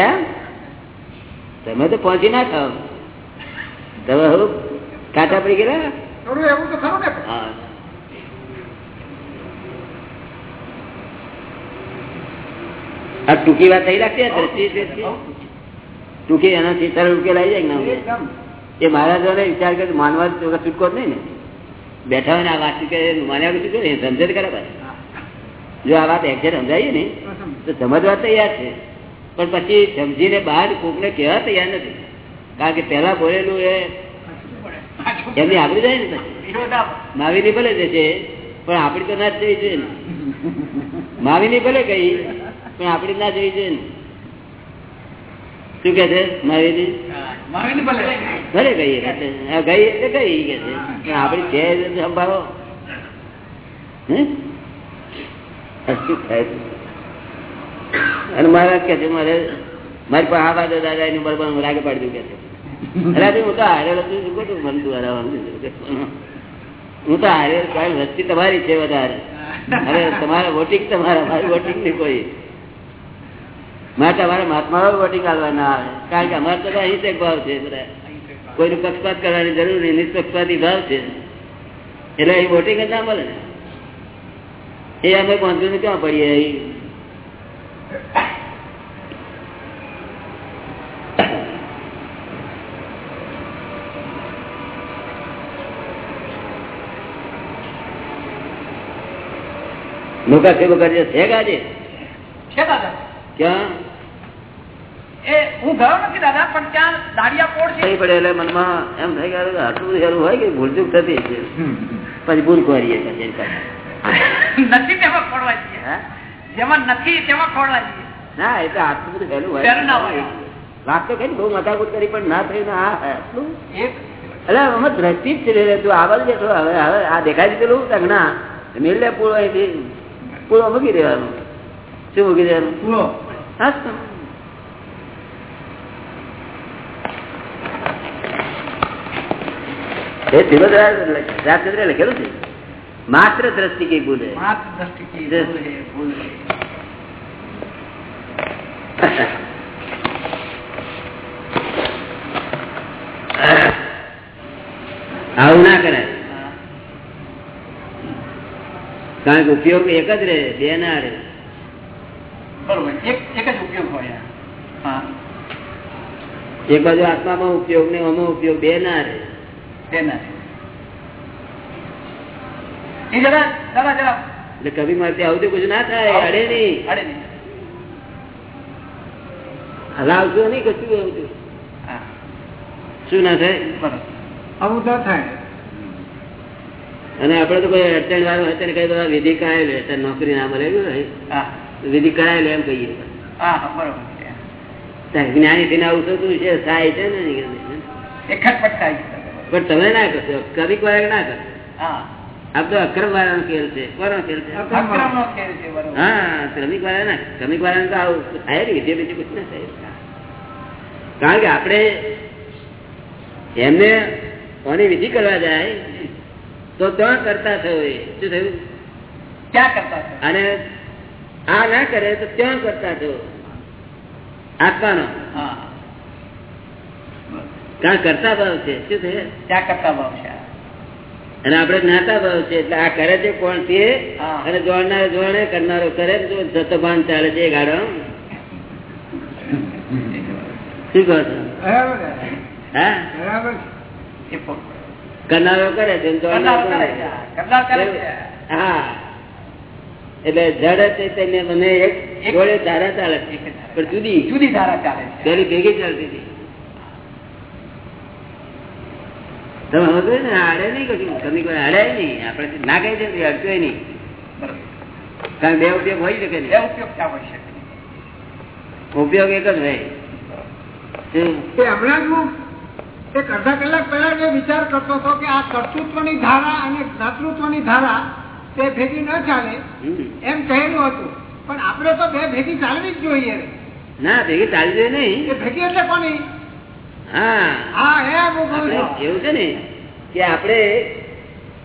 S1: એમ તમે તો પહોંચી ના થાવ. તમે હવે કાંટા પડી ગયા
S3: થોડું એવું તો ખરું ને.
S1: હા. આ ટૂંકી વાત થઈ રાખશે ટૂંકી એનાથી સરળ ઉકેલ આવી જાય ને? એ મહારાજોને વિચાર કરે માનવા છૂટકો જ નહીં ને. બેઠા હોય ને આ વાત કરે માન્યા વગર કરે? સમજે કરે પાછું. જો આ વાત એક્ઝેક્ટ સમજાવીએ ને તો સમજવા તૈયાર છે. પણ પછી સમજીને બહાર કોકને કહેવા તૈયાર નથી. કારણ કે પહેલા બોલેલું એ એમની આપડી જાય ને માવી. ભલે જશે પણ આપડી તો ના જ જવી જોઈએ ને. માવીની ભલે ગઈ પણ આપડી ના જવી જોઈએ ને. શું કે છે?
S2: મહાવીરજી ભલે.
S1: ગઈ ગઈ એટલે ગઈ કે છે. આપડી છે સંભાળો? અને મહારાજ કે છે મારે મારી પાસે આવા બાજુ દાદા એની બરોબર હું રાગે પાડી દઉં કે છે. અરે હું તો હારેલો છું શું હું તો હારે કારણ વસ્તી તમારી છે વધારે. અરે તમારે વોટિંગ તમારા મારી વોટિંગ નહીં કોઈ મારે તમારે મહાત્મા વટી ના આવે. કારણ કે અમારે તો અહિંસક ભાવ છે બધા. કોઈનું પક્ષપાત કરવાની જરૂર નહીં નિષ્પક્ષપાતી ભાવ છે. એટલે એ વોટિંગ જ ના મળે ને. એ અમે પહોંચ્યું ક્યાં પડીએ કરજે. છે ગાજે?
S2: છે દાદા.
S1: ક્યાં?
S2: હું ગયો નથી દાદા પણ ત્યાં દાડિયા પોળ છે.
S1: પડે એટલે મનમાં એમ થાય કે આટલું બધું હોય કે ભૂલચૂક થતી છે પછી ભૂલ કરીએ પછી એની પાસે.
S2: નથી તેમાં ખોડવા જઈએ. જેમાં નથી તેમાં ખોડવા જઈએ.
S1: ના એટલે આટલું બધું હેરું હોય.
S2: હેરું ના હોય.
S1: વાત તો કઈ બહુ મતાકૂટ કરી પણ ના થયું આ આટલું. એટલે અમે દ્રષ્ટિ જ છે તું આવા જ બેઠો હવે હવે આ દેખાય દીધેલું તક ના મેલ લે પૂળો અહીંથી. પૂળો મૂકી દેવાનું. શું મૂકી દેવાનું?
S2: પૂળો.
S1: હા એ ધીરોધરા લખેલું છે. માત્ર દ્રષ્ટિ કઈ ભૂલે. આવું ના કરાય. કારણ કે ઉપયોગ એક જ રે બે ના રે
S2: બરોબર. એક જ ઉપયોગ હોય હા.
S1: એક બાજુ આત્મામાં ઉપયોગ ને અમો ઉપયોગ બે ના રહે. એટલે કભી મારથી આવું તો કશું ના થાય અડે નહીં.
S2: અડે નહીં.
S1: હલાવશો નહીં કશું એવું તો. શું ના થાય?
S3: આવું ના થાય.
S1: અને આપડે તો કોઈ અડચણ વાળો હોય તેને કઈ બધા વિધિ કરાયેલો અત્યારે નોકરી ના મળે વિધિ કરાયેલો એમ કહીએ. જ્ઞાની થી આવું થતું છે થાય છે ને
S2: એક જ પટકાઈ
S1: પણ તમે ના કરશો કવિક વાળા ના કરશો. આ તો અક્રમ વાળાનો ખેલ છે કોનો ખેલ છે? હા શ્રમિક વાળા ના શ્રમિક વાળા તો આવું થાય ને વિધિ બીજું કશું ના થાય. કારણ કે આપણે એમને કોની વિધિ કરવા જાય તો ત્યાં કરતા થયો એ. શું થયું?
S2: ક્યાં કરતા
S1: અને આ ના કરે તો ત્યાં કરતા થયો. આત્માનો.
S2: હા.
S1: કારણ કરતા ભાવ છે. શું છે
S2: ત્યાં કરતા ભાવ છે.
S1: અને આપડે જ્ઞાતા ભાવ છે એટલે આ કરે છે કોણ? તે? અને જોડનારો જોડે કરનારો કરે જતો ભાન ચાલે છે ગાડો શું કહો છો? કરનારો કરે છે
S2: છે. છે.
S1: હા. એટલે જડ ચૈતન્ય મને એક જોડે ધારા ચાલે છે. પણ જુદી.
S2: જુદી ધારા ચાલે છે.
S1: ભેગી ચાલતી હતી. તમે સમજો ને આડે નહીં કશું. તમે કોઈ અડાય નહીં. આપણે ના કહી દે અડચોય નહીં. કારણ બે ઉપયોગ હોય શકે
S2: બે ઉપયોગ ક્યાં હોય શકે
S1: ઉપયોગ એક જ હોય.
S5: હમણાં હું એક અડધા કલાક પહેલા જે વિચાર કરતો હતો કે આ કર્તૃત્વની ધારા અને જ્ઞાતૃત્વની ધારા તે ભેગી ન ચાલે. એમ કહેલું હતું. પણ આપણે તો બે ભેગી ચાલવી જ જોઈએ.
S1: ના ભેગી ચાલવી જોઈએ નહીં.
S5: એ ભેગી એટલે કોની?
S1: એવું છે. ને કે આપણે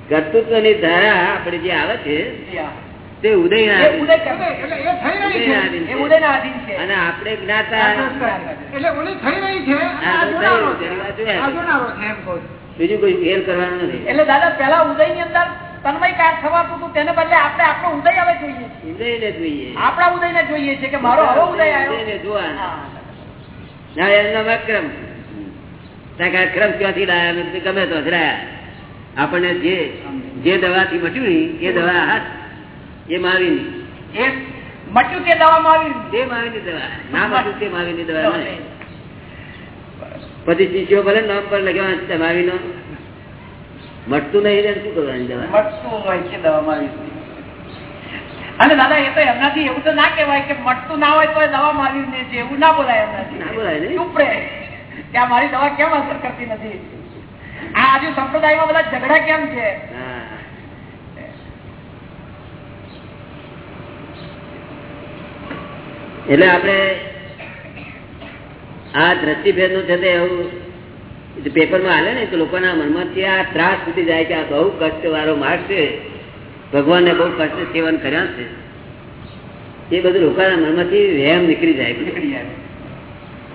S1: કર્તૃત્વની ધારા આપડે જે આવે છે તે ઉદય
S2: એ ઉદય કરે.
S5: એટલે એ થઈ રહી છે.
S2: એ ઉદયના આધીન છે.
S1: અને આપણે જ્ઞાતા. બીજું કોઈ ફેર કરવાનું નથી.
S2: એટલે દાદા પેલા ઉદયની અંદર તન્મય કાર થવાતું હતું. તેને બદલે આપણે આપણો ઉદય હવે જોઈએ છીએ.
S1: ઉદયને જોઈએ.
S2: આપણા ઉદય ને જોઈએ છે કે મારો હવે ઉદય આવ્યો.
S1: જોવાનું. ના એમનો અક્રમ. ત્યાં કે અક્રમ ક્યાંથી લાયા મેં ગમે તો આપણને જે જે દવાથી મટ્યું ને એ દવા હાથ એ માવીની.
S2: એ મટ્યું તે દવામાં આવ્યું
S1: તે માવીની દવા. ના મટ્યું તે માવીની દવા પછી શીશીઓ ભલે નામ પર લખ્યા માવીનો. મટતું નહીં શું કરવાની દવા?
S2: મટતું હોય છે દવા આવ્યું અને દાદા એ તો એમનાથી એવું તો ના કહેવાય કે મટતું ના હોય તો દવા મારી ને એવું ના બોલાય એમનાથી.
S1: ના બોલાય.
S2: ચૂપ રહે. કે આ મારી દવા કેમ અસર કરતી નથી? આ આજુ સંપ્રદાયમાં બધા ઝઘડા કેમ છે?
S1: એટલે આપણે આ દ્રષ્ટિભેદનું છે તે એવું પેપરમાં હાલે ને તો લોકોના મનમાંથી આ ત્રાસ સુધી જાય કે આ બહુ કષ્ટ વાળો માર્ગ છે. ભગવાનને બહુ કષ્ટ સેવન કર્યા છે. એ બધું લોકોના મનમાંથી વહેમ નીકળી જાય.
S2: નીકળી જાય.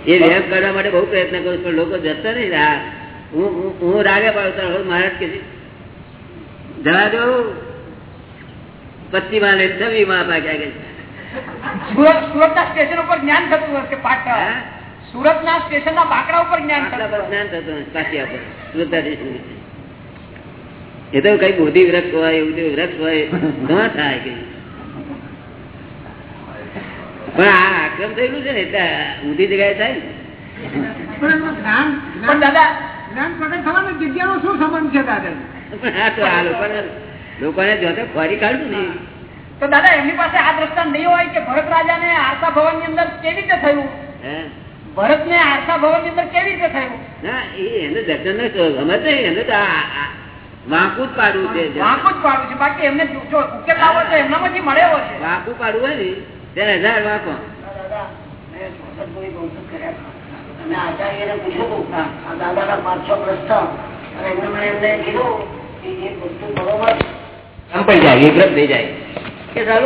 S1: એ વહેમ કરવા માટે બહુ પ્રયત્ન કરું છું પણ લોકો જતા નહીં હું રાગે પાડતો મહારાજ કે જવા દો. પચીમાં ને માં ભાગ્યા કે
S2: સુરત સુરત ના સ્ટેશન ઉપર જ્ઞાન થતું હશે પાટણ? સુરત ના સ્ટેશન ના બાકડા ઉપર જ્ઞાન
S1: જ્ઞાન થતું પાટિયા પર, સુરતાધીશનું. એ તો કઈ બોધી વ્રત હોય એવું વ્રત હોય. ન થાય કઈ પણ આ આક્રમ થયેલું છે ને એટલે ઊંધી જગ્યાએ થાય ને.
S5: પણ એમનું જ્ઞાન
S2: પણ
S5: જ્ઞાન
S2: દાદા
S5: જ્ઞાન પ્રગટ થવાની જગ્યાનો શું સંબંધ છે દાદા?
S1: પણ આ તો આ લોકોને લોકોને જો તો ખોરી ને.
S2: તો દાદા એમની પાસે આ દ્રષ્ટાંત નહીં હોય કે ભરત રાજા ને આરસા ભવનની અંદર કેવી રીતે થયું?
S1: હે?
S2: ભરત ને આરસા ભવનની અંદર કેવી રીતે થયું?
S1: ના એને દર્શન ન ગમે એને તો વાંકું જ પાડવું છે.
S2: વાંકું જ પાડું છે. બાકી એમને જો ઉકેલ લાવો તો એમનામાંથી મળેલો છે.
S1: વાંકું પાડવું હોય ને. ત્યારે હજાર વાંકો થઈ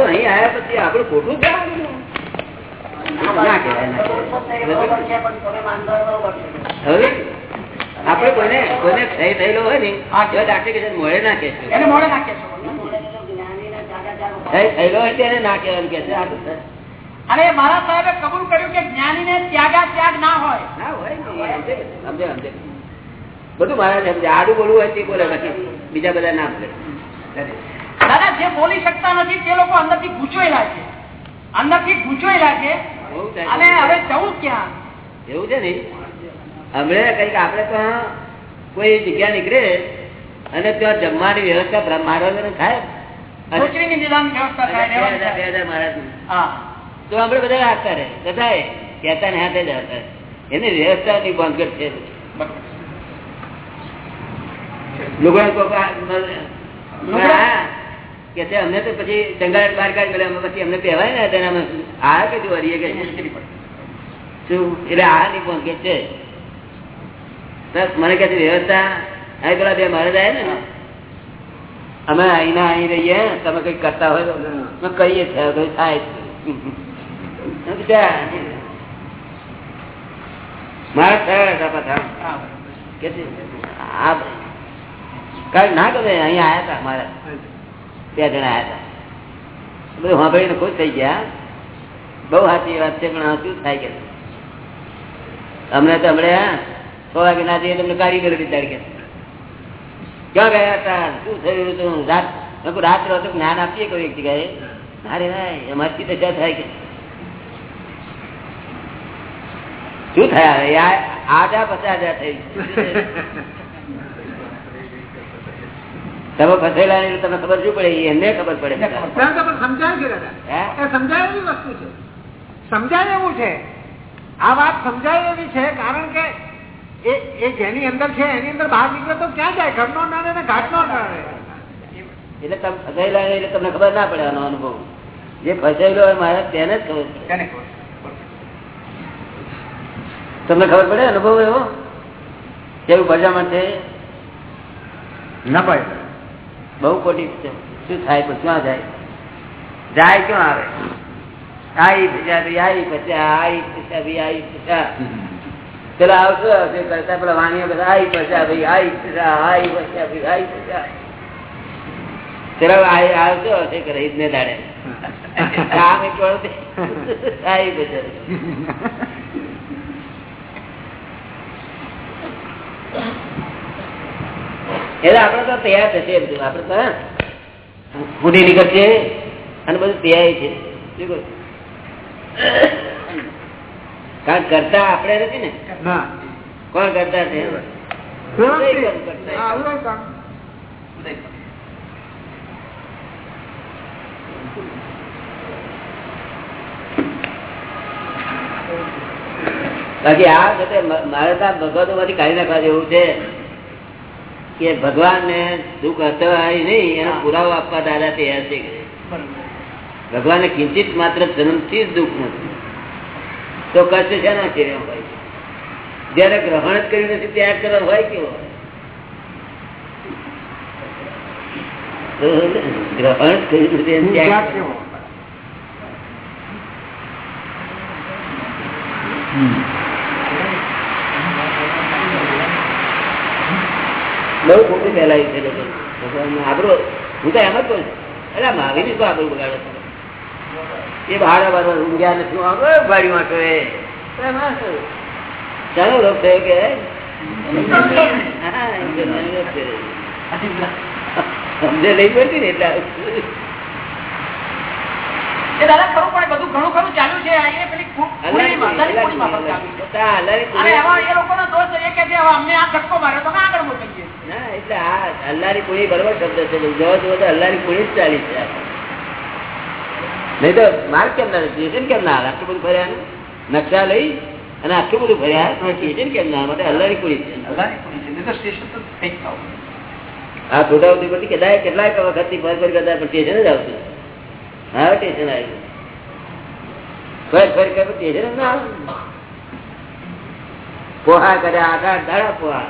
S1: અહીં આયા પછી આપણું ખોટું જ કહેવાનું. ના કહેવાય, ના કહેવાય.
S6: એ બરોબર છે પણ તમે માનતા હોય બરોબર છે
S1: હવે આપણે કોઈને કોઈને ક્ષય થયેલો હોય ને આ જજ કે મોડે નાખે છે
S2: મોડે નાખે છે
S6: જ્ઞાનીના ચાકા ચાર
S1: ક્ષય થયેલો હોય ત્યારે ના કહેવાનું કે છે. આ તો સ-
S2: અને મારા સાહેબે કબૂલ કર્યું કે જ્ઞાની ને ત્યાગા ત્યાગ ના હોય.
S1: ના હોય સમજે સમજે સમજે. બધું મારા સમજે. આડું બોલવું હોય તે બોલે નથી બીજા બધા ના બોલે.
S2: દાદા જે બોલી શકતા નથી તે લોકો અંદરથી ગૂંચવાયેલા છે. અંદરથી ગૂંચવાયેલા છે. અને હવે જવું ક્યાં?
S1: એવું છે ને? હમણે કંઈક આપડે તો કોઈ જગ્યા નીકળે અને ત્યાં જમવાની વ્યવસ્થા મારવાનું થાય તો આપણે બધા રાખતા રહે. બધા કેતા ને હાથે જ આવતા રહે. વ્યવસ્થા ની ભાંગડ છે કે અમને તો પછી જંગાળ બાર કાઢ મળે અમે પછી અમને પહેવાય ને તેનામાં આ કે જો હરીએ કે શું? એટલે આ ની ભાંગડ છે. મને કે છે વ્યવસ્થા અહીં પેલા બે મહારાજ આવ્યા ને. અમે અહીંના અહીં રહીએ તમે કઈ કરતા હોય તો કહીએ છીએ થાય. મારા થયા હતા પાછા. કે છે, આ કાંઈ ના ગમે અહીંયા આવ્યા હતા મારા. બે જણા આયા હતા. બધું સાંભળીને ખુશ થઈ ગયા. બહુ સાચી વાત છે પણ શું થાય કે? અમને તો હમણાં સો વાગે ના જઈએ તમને કારીગર વિચારી કે ક્યાં ગયા હતા? શું થયું હતું? રાત રાત્રે હતું જ્ઞાન આપીએ કોઈ એક જગ્યાએ. અરે ભાઈ એમાંથી તો ક્યાં થાય કે? શું થયા? યાર આજા પચાસ હજાર થઈ તમે ફસેલા નહીં તમને ખબર શું પડે? એમને ખબર પડે
S5: સમજાય છે દાદા સમજાય એવી વસ્તુ છે. સમજાય એવું છે. આ વાત સમજાય એવી છે કારણ કે એ એ જેની અંદર છે એની અંદર બહાર નીકળે તો ક્યાં જાય? ઘરનો ના ને ઘાટનો ના
S1: એટલે તમે ફસાયેલા એટલે તમને ખબર ના પડે આનો અનુભવ. જે ફસાયેલો હોય મારે તેને જ ખબર. તમને ખબર પડે અનુભવ એવો? કેવું ભજામણ છે?
S3: ના પડે.
S1: બહુ ખોટી છે. શું થાય પણ ક્યાં જાય? જાય ક્યાં આવે? ભાઈ આઈ પૈસા આઈ પૈસા ભાઈ આઈ પૈસા પેલા આવશે આવશે કરતા પેલા વાણીઓ બધા આઈ પૈસા ભાઈ આઈ પૈસા આઈ પૈસા ભાઈ આઈ પૈસા પેલા આવશે આવશે કરે ઈદને દાડે. કામ એક વાર આઈ પૈસા એટલે આપડે તો તૈયાર થશે એ બધું. આપડે તો બુદ્ધિ નીકળશે અને બધું તૈયારી છે? કારણ કરતા આપણે નથી ને? કોણ કરતા છે. બાકી આ વખતે મારે તો ભગવતો માંથી કાઢી નાખવા જેવું છે કે ભગવાન ને દુઃખ હતો નહીં એનો પુરાવો આપવા દાદા તૈયાર છે ભગવાન ને કિંચિત માત્ર જન્મથી જ દુઃખ નથી. તો કષ્ટ છે ના છે જયારે ગ્રહણ જ કર્યું નથી ત્યાગ કરવા હોય કેવો? ગ્રહણ કર્યું નથી ત્યાગ
S5: કેવો?
S1: બહુ ખોટું ફેલાયું છે લોકો. ભગવાનનું આબરૂ હું તો એમ જ કહું છું. એટલે માવી તો આબરૂ બગાડો એ બહાર બાર ઊંઘ્યા નથી. આવો માં કહે? શાનો રોગ થયો કે. સમજે લઈ પડતી ને એટલે
S2: દાદા ખરું પણ બધું ઘણું ખરું ચાલ્યું છે. એ પેલી અલ્લારી કુળી
S1: બરોબર શબ્દ છે. જો જુઓ તો અલ્લાહની કુળી જ ચાલી છે. નહીં તો માર્ગ કેમ ના સ્ટેશન કેમ ના? આટલું બધું ફર્યા? નકશા લઈ અને આટલું બધું ફર્યા તો સ્ટેશન કેમ ના? માટે અલ્લાહની કુળી છે હા છોટા ઉદ્યોગ પરથી કેટલાય કેટલાય વખતથી ફર ફરી કરતા પણ સ્ટેશન જ આવતું હા સ્ટેશન આવ્યું ફર ફરી કરે સ્ટેશન જ ના પોહા કર્યા આધાર દાડા પોહા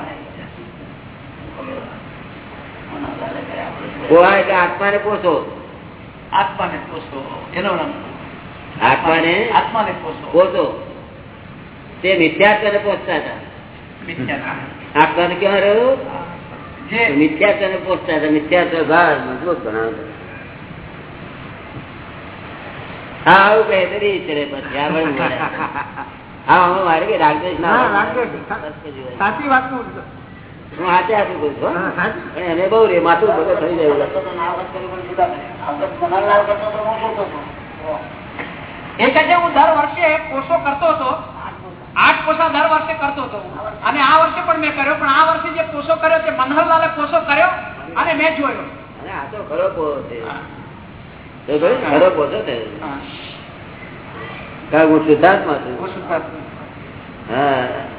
S1: પોહા એટલે આત્માને પોષો
S2: આત્માને પોષો એનો નામ
S1: આત્માને
S2: આત્માને પોષો
S1: તે મિથ્યાત્વને પહોંચતા હતા. આત્માને કેવા રહ્યું? મિથ્યાત્વને પહોંચતા હતા. મિથ્યાત્વ ભાર મજબૂત બનાવતા હા આવું કહે તો ચડે પછી. આવડવું હા હું મારે કે રાગદેશ. ના
S5: ના, સાચી વાતનું
S1: હું હાથે હાથે કહું છું હો.
S5: હા, સાચી.
S1: પણ એને બહુ રે માથું બગડ થઈ જાય
S2: એ કહે હું દર વર્ષે કોષો કરતો હતો. આઠ કોષા દર વર્ષે કરતો હતો. અને આ વર્ષે પણ મેં કર્યો પણ આ વર્ષે જે કોષો કર્યો તે મનહરલાલે કોષો કર્યો અને મેં જોયો.
S1: અને આ તો ખરો પોળો છે. ખરો હું. છું. હા.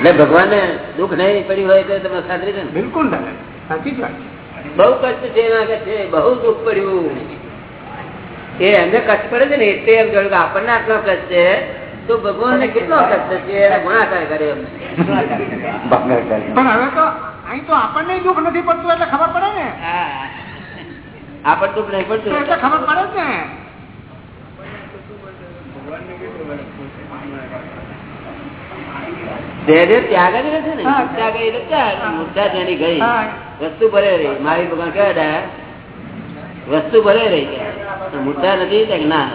S1: એટલે ભગવાન ને દુઃખ નહીં પડ્યું હોય તો તમે ખાતરી છે
S5: બિલકુલ ના સાચી જ વાત
S1: બહુ કષ્ટ છે એના કે છે બહુ દુઃખ પડ્યું. એ એમને કષ્ટ પડે છે ને એટલે એમ જોયું કે આપણને આટલો કષ્ટ છે તો ભગવાન ને કેટલો કષ્ટ છે એને ગુણાકાર કરે એમને.
S5: પણ હવે તો અહીં તો આપણને દુઃખ નથી પડતું એટલે ખબર પડે ને.
S1: આપણને દુઃખ નહીં પડતું.
S5: એટલે ખબર પડે ને.
S1: દેહ દેહ ત્યાગ જ રહેશે ને? મૂર્છા ગઈ મૂર્છા જેની ગઈ? વસ્તુ ભલે રહી. મારી ભગવાન કયા ડાયા વસ્તુ ભલે રહી મૂર્છા નથી કે ના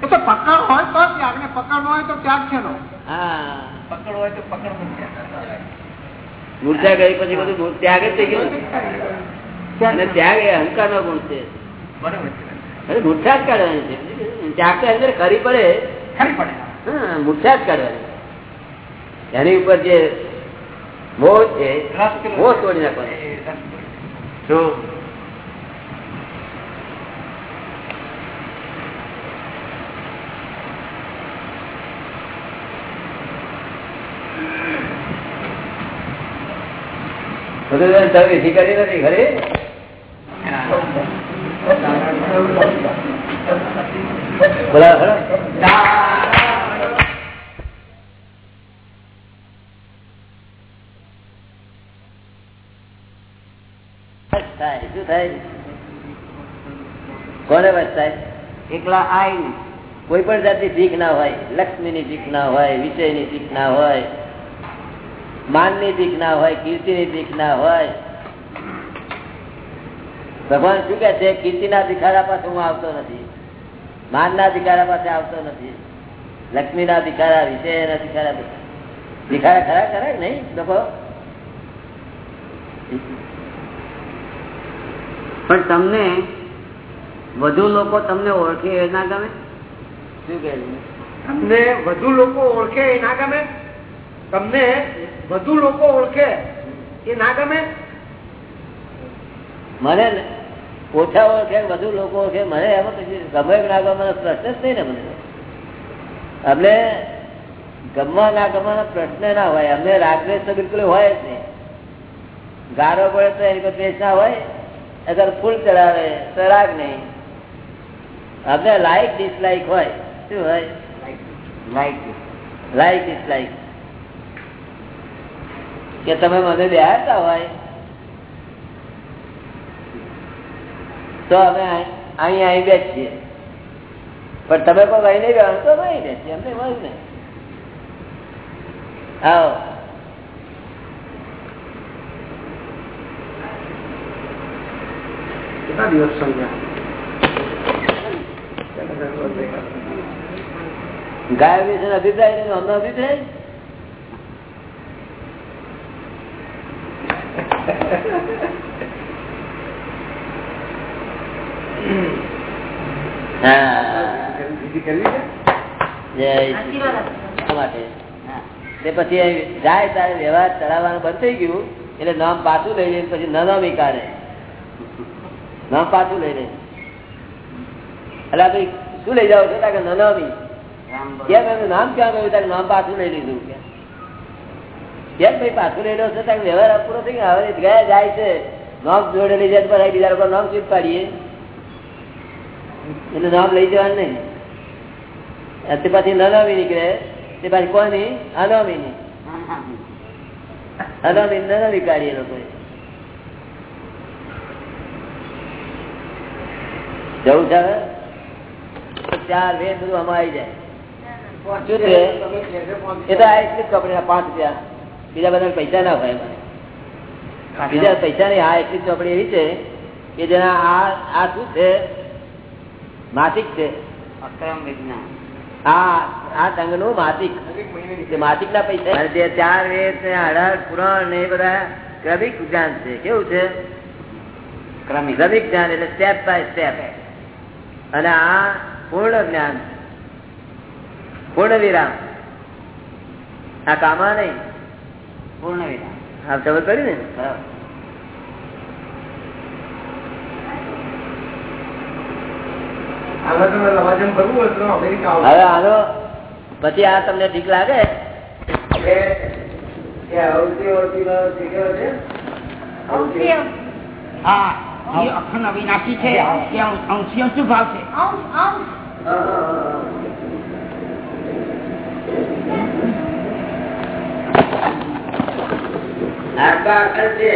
S5: પકડ હોય તો ત્યાગ ને પકડ હોય તો ત્યાગ છે
S1: હા.
S2: પકડ હોય તો પકડ
S1: મૂર્છા. ગઈ પછી બધું ત્યાગ જ થઈ ગયો. અને ત્યાગ એ અહંકાર નો ગુણ છે. મૂર્છા જ કાઢવાની છે. ત્યાગ તો અંદર ખરી પડે.
S2: ખરી પડે.
S1: હા મૂર્છા જ કાઢવાની એની ઉપર જે મોહ છે મોહ તોડી નાખવાનો. નથી ખરી? બોલા ખરા થાય? કોને વચ થાય?
S4: એકલા આઈ
S1: કોઈ પણ જાતની ભીખ ના હોય લક્ષ્મીની ભીખ ના હોય વિષયની ભીખ ના હોય માનની ભીખ ના હોય કીર્તિની ભીખ ના હોય. ભગવાન શું કે છે? કીર્તિના ભિખારા પાસે હું આવતો નથી. માન ના ભિખારા પાસે આવતો નથી. લક્ષ્મીના ભિખારા વિષયના ભિખારા. ભિખારા ખરા ખરા નહીં? લોકો?
S4: પણ તમને વધુ લોકો તમને ઓળખે એ ના ગમે?
S1: શું કે
S5: તમને વધુ લોકો ઓળખે એ ના ગમે? તમને વધુ લોકો ઓળખે એ ના ગમે?
S1: મને ઓછા ઓળખે વધુ લોકો ઓળખે મને એમાં ગમે ના ગમે પ્રશ્ન જ નહીં ને મને. અમને ગમવા ના ગમવાનો પ્રશ્ન ના હોય. અમને રાગદ્વેષ તો બિલકુલ હોય જ નહીં. ગારો પડે તો એની પર દ્વેષ ના હોય. અગર ફૂલ ચડાવે તો રાગ નહીં. અમને લાઈક ડિસલાઈક હોય. શું હોય?
S4: લાઈક
S1: લાઈક ડિસલાઈક કે તમે મને બેહારતા હોય. તો અમે અહીં અહીં અહીં બેસીએ. પણ તમે કોઈ અહીં નહીં બેવાનું તો નહીં બેસીએ. અમને મળ્યું નહીં. આવો.
S5: કેટલા દિવસ સમજ્યા
S1: ગાય? વિશે અભિપ્રાય અમને અભિપ્રાય? પછી જાય તારે વ્યવહાર ચડાવવાનું બંધ થઈ ગયું, એટલે નામ પાછું લઈ લે પછી નામ કાઢે. નામ પાછું લઈ લે. એટલે ભાઈ શું લઈ જાવ છો કે નનામી. કેમ એનું નામ ક્યાં ગયું? ત્યાં નામ પાછું લઈ લીધું. કેમ ભાઈ પાછું લઈ લો? છો ત્યાં વ્યવહાર પૂરો થઈ ગયો. હવે ગયા જાય છે. નામ જોડે લઈ જાય પછી બીજા લોકો નામ સ્વીટ પાડીએ. એટલે નામ લઈ જવાનું નહીં. તે પછી નનામી નીકળે. તે પછી કોની? અનામીની અનામી નનામી કાઢીએ લોકો જવું છે ચાર વેદ બધું આમાં આવી જાય એ તો આ ચોપડી પાંચ રૂપિયા. બીજા બધા પૈસા ના હોય એમાં. બીજા પૈસા નહીં આ એટલી ચોપડી એવી છે કે જેના આ આ શું છે? માસિક છે.
S4: અક્રમ વિજ્ઞાન.
S1: આ આ સંઘનું માસિક. માસિક ના પૈસા. ચાર વેદ ને અઢાર પુરાણ ને એ બધા ક્રમિક જ્ઞાન છે. કેવું છે? ક્રમિક. જ્ઞાન એટલે સ્ટેપ બાય સ્ટેપ અને આ પૂર્ણ જ્ઞાન પૂર્ણ વિરામ. આ કામા નહીં.
S4: પૂર્ણ વિરામ.
S1: આપ ખબર પડી ને. હવે આનો પછી આ તમને ઠીક લાગે? કે કે અવતી અવતીનો શીખ્યો છે?
S4: હા. અખંડ અવિનાશી છે. એ અંશી શું ભાવ છે?
S6: અંશ અંશ.
S1: અખંડ છે.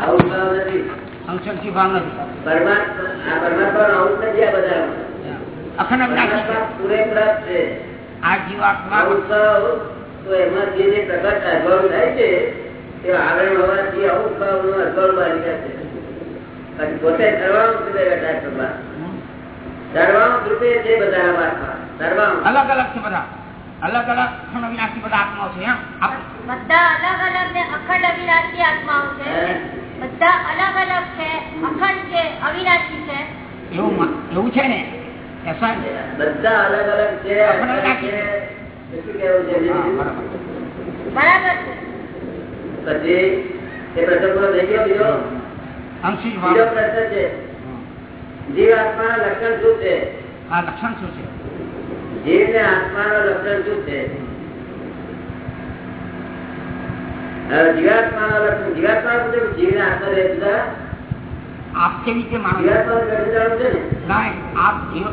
S1: આવું ભાવ નથી.
S4: અંશી ભાવ નથી.
S1: પરમાત્મા આ પરમાત્માનો નથી આ બધા
S4: અખંડ અવિનાશી છે.
S1: પૂરેપૂરા છે.
S4: આ જીવાત્મા
S1: અંશ તો એમાં જે પ્રકાશ થાય છે તે આવરણ હોવાથી અમુક ભાવ નો બાળી જાય છે. પછી પોતે છે ભગવાન. રૂપે છે બધા આત્મા
S4: અલગ અલગ છે બધા. અલગ અલગ અખંડ અવિનાશી બધા આત્માઓ છે
S6: બધા અલગ અલગ ને અખંડ અવિનાશી આત્માઓ છે. બધા અલગ અલગ છે અખંડ છે અવિનાશી છે.
S4: એવું એવું છે ને?
S1: બધા અલગ અલગ છે
S4: બરાબર.
S1: પછી એ પ્રશ્ન પૂરો થઈ ગયો બીજો?
S9: અંશી
S1: પ્રશ્ન છે જીવ આત્માના લક્ષણ શું છે?
S9: આ લક્ષણ શું છે?
S1: જીવ ને આત્માનો લક્ષણ શું છે? લક્ષણ જીવાત્મા જીવ ને આત્મા બે
S9: આપ કેવી રીતે
S1: જીવાત્મા ને?
S9: ના આપ જીવ